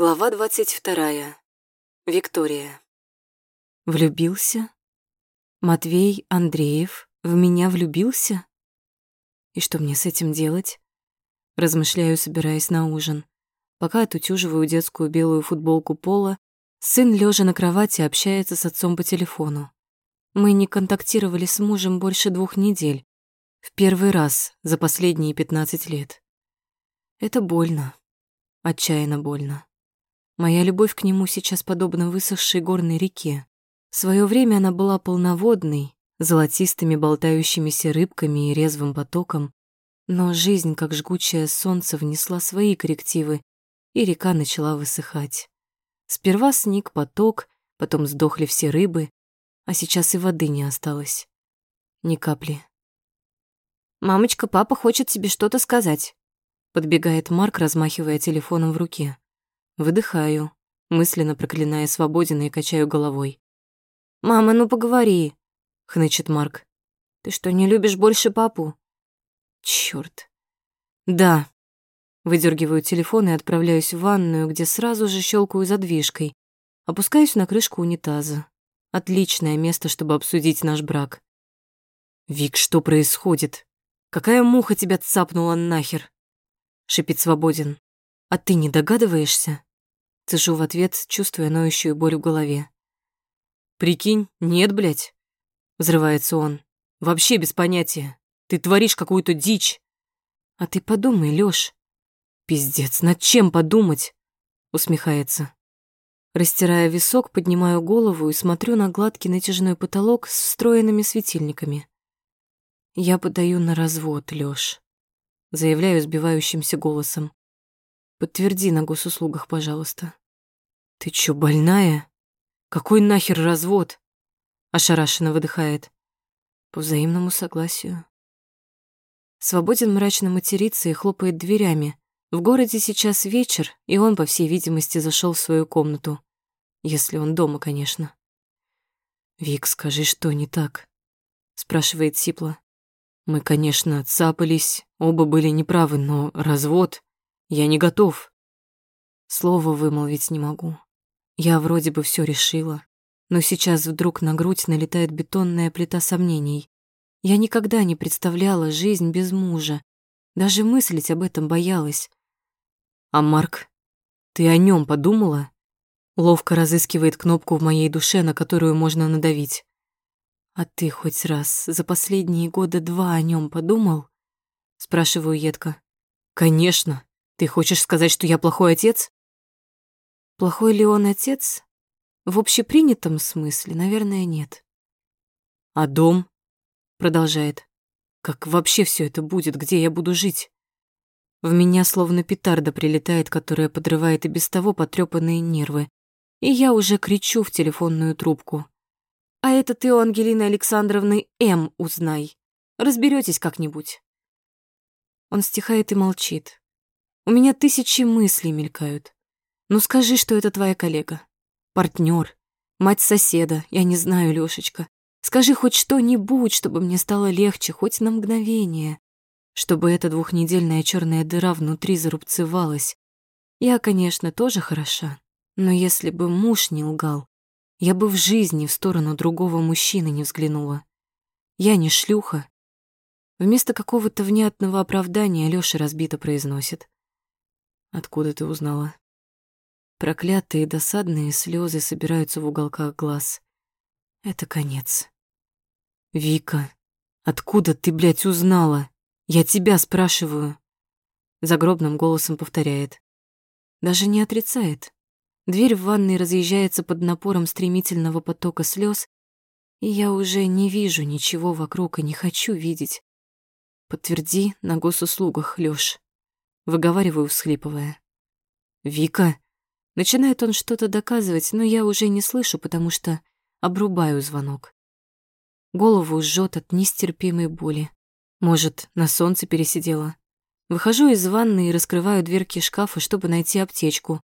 Глава двадцать вторая. Виктория. Влюбился? Матвей Андреев в меня влюбился? И что мне с этим делать? Размышляю, собираясь на ужин. Пока отутюживаю детскую белую футболку Пола, сын, лежа на кровати, общается с отцом по телефону. Мы не контактировали с мужем больше двух недель. В первый раз за последние пятнадцать лет. Это больно. Отчаянно больно. Моя любовь к нему сейчас подобна высохшей горной реке. В своё время она была полноводной, золотистыми болтающимися рыбками и резвым потоком, но жизнь, как жгучее солнце, внесла свои коррективы, и река начала высыхать. Сперва сник поток, потом сдохли все рыбы, а сейчас и воды не осталось. Ни капли. «Мамочка, папа хочет тебе что-то сказать», — подбегает Марк, размахивая телефоном в руке. Выдыхаю, мысленно проклиная Свободина и качаю головой. «Мама, ну поговори», — хнычет Марк. «Ты что, не любишь больше папу?» Чёрт. «Да». Выдергиваю телефон и отправляюсь в ванную, где сразу же щелкаю задвижкой. Опускаюсь на крышку унитаза. Отличное место, чтобы обсудить наш брак. «Вик, что происходит? Какая муха тебя цапнула нахер?» — шипит Свободин. «А ты не догадываешься?» Цежу в ответ, чувствуя ноющую боль в голове. «Прикинь, нет, блядь!» Взрывается он. «Вообще без понятия. Ты творишь какую-то дичь!» «А ты подумай, Лёш!» «Пиздец, над чем подумать?» Усмехается. Растирая висок, поднимаю голову и смотрю на гладкий натяжной потолок с встроенными светильниками. «Я подаю на развод, Лёш», — заявляю сбивающимся голосом. Подтверди на госуслугах, пожалуйста. Ты чё, больная? Какой нахер развод? Ошарашенно выдыхает. По взаимному согласию. Свободен мрачно матерится и хлопает дверями. В городе сейчас вечер, и он, по всей видимости, зашел в свою комнату. Если он дома, конечно. «Вик, скажи, что не так?» спрашивает Сипла. «Мы, конечно, цапались, оба были неправы, но развод...» Я не готов. Слова вымолвить не могу. Я вроде бы все решила, но сейчас вдруг на грудь налетает бетонная плита сомнений. Я никогда не представляла жизнь без мужа. Даже мыслить об этом боялась. А Марк, ты о нем подумала? Ловко разыскивает кнопку в моей душе, на которую можно надавить. А ты хоть раз за последние года два о нем подумал? Спрашиваю едко. Конечно. Ты хочешь сказать, что я плохой отец? Плохой ли он отец? В общепринятом смысле, наверное, нет. А дом? Продолжает. Как вообще все это будет? Где я буду жить? В меня словно петарда прилетает, которая подрывает и без того потрепанные нервы. И я уже кричу в телефонную трубку. А это ты у Ангелины Александровны М узнай. Разберетесь как-нибудь. Он стихает и молчит. У меня тысячи мыслей мелькают. Ну скажи, что это твоя коллега, партнер, мать соседа, я не знаю, Лёшечка. Скажи хоть что-нибудь, чтобы мне стало легче, хоть на мгновение. Чтобы эта двухнедельная черная дыра внутри зарубцевалась. Я, конечно, тоже хороша, но если бы муж не лгал, я бы в жизни в сторону другого мужчины не взглянула. Я не шлюха. Вместо какого-то внятного оправдания Лёша разбито произносит. Откуда ты узнала? Проклятые досадные слезы собираются в уголках глаз. Это конец. Вика, откуда ты, блядь, узнала? Я тебя спрашиваю. Загробным голосом повторяет. Даже не отрицает. Дверь в ванной разъезжается под напором стремительного потока слез, и я уже не вижу ничего вокруг и не хочу видеть. Подтверди на госуслугах, Лёш. Выговариваю, всхлипывая. «Вика!» Начинает он что-то доказывать, но я уже не слышу, потому что обрубаю звонок. Голову жжет от нестерпимой боли. Может, на солнце пересидела. Выхожу из ванны и раскрываю дверки шкафа, чтобы найти аптечку.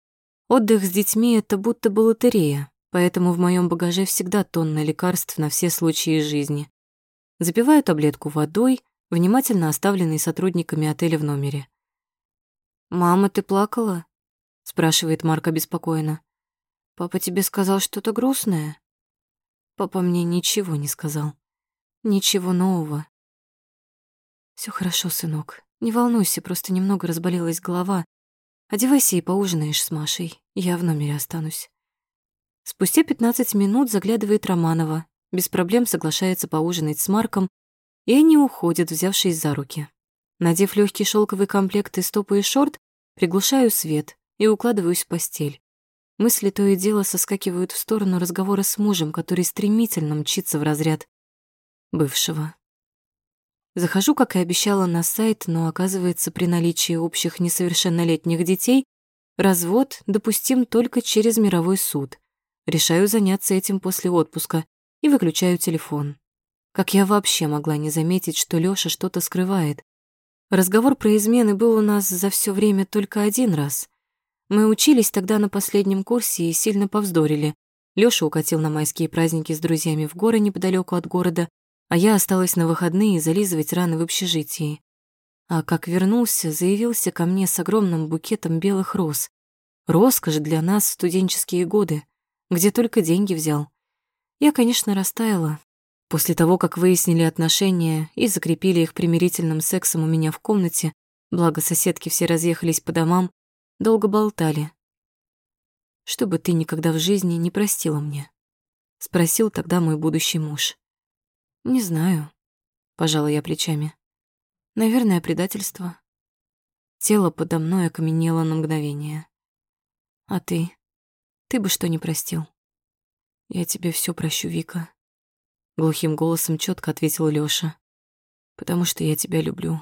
Отдых с детьми — это будто бы лотерея, поэтому в моем багаже всегда тонна лекарств на все случаи жизни. Запиваю таблетку водой, внимательно оставленной сотрудниками отеля в номере. «Мама, ты плакала?» спрашивает Марк обеспокоенно. «Папа тебе сказал что-то грустное?» Папа мне ничего не сказал. Ничего нового. Все хорошо, сынок. Не волнуйся, просто немного разболелась голова. Одевайся и поужинаешь с Машей. Я в номере останусь. Спустя 15 минут заглядывает Романова, без проблем соглашается поужинать с Марком, и они уходят, взявшись за руки. Надев легкий шелковый комплект из топа и шорт, приглушаю свет и укладываюсь в постель. Мысли то и дело соскакивают в сторону разговора с мужем, который стремительно мчится в разряд бывшего. Захожу, как и обещала, на сайт, но оказывается, при наличии общих несовершеннолетних детей развод допустим только через мировой суд. Решаю заняться этим после отпуска и выключаю телефон. Как я вообще могла не заметить, что Лёша что-то скрывает? Разговор про измены был у нас за все время только один раз. Мы учились тогда на последнем курсе и сильно повздорили. Лёша укатил на майские праздники с друзьями в горы неподалеку от города, а я осталась на выходные зализывать раны в общежитии. А как вернулся, заявился ко мне с огромным букетом белых роз. Роскошь для нас в студенческие годы, где только деньги взял. Я, конечно, растаяла. После того, как выяснили отношения и закрепили их примирительным сексом у меня в комнате, благо соседки все разъехались по домам, Долго болтали. «Что бы ты никогда в жизни не простила мне?» — спросил тогда мой будущий муж. «Не знаю», — пожала я плечами. «Наверное, предательство». Тело подо мной окаменело на мгновение. «А ты? Ты бы что не простил?» «Я тебе все прощу, Вика», — глухим голосом четко ответил Лёша. «Потому что я тебя люблю».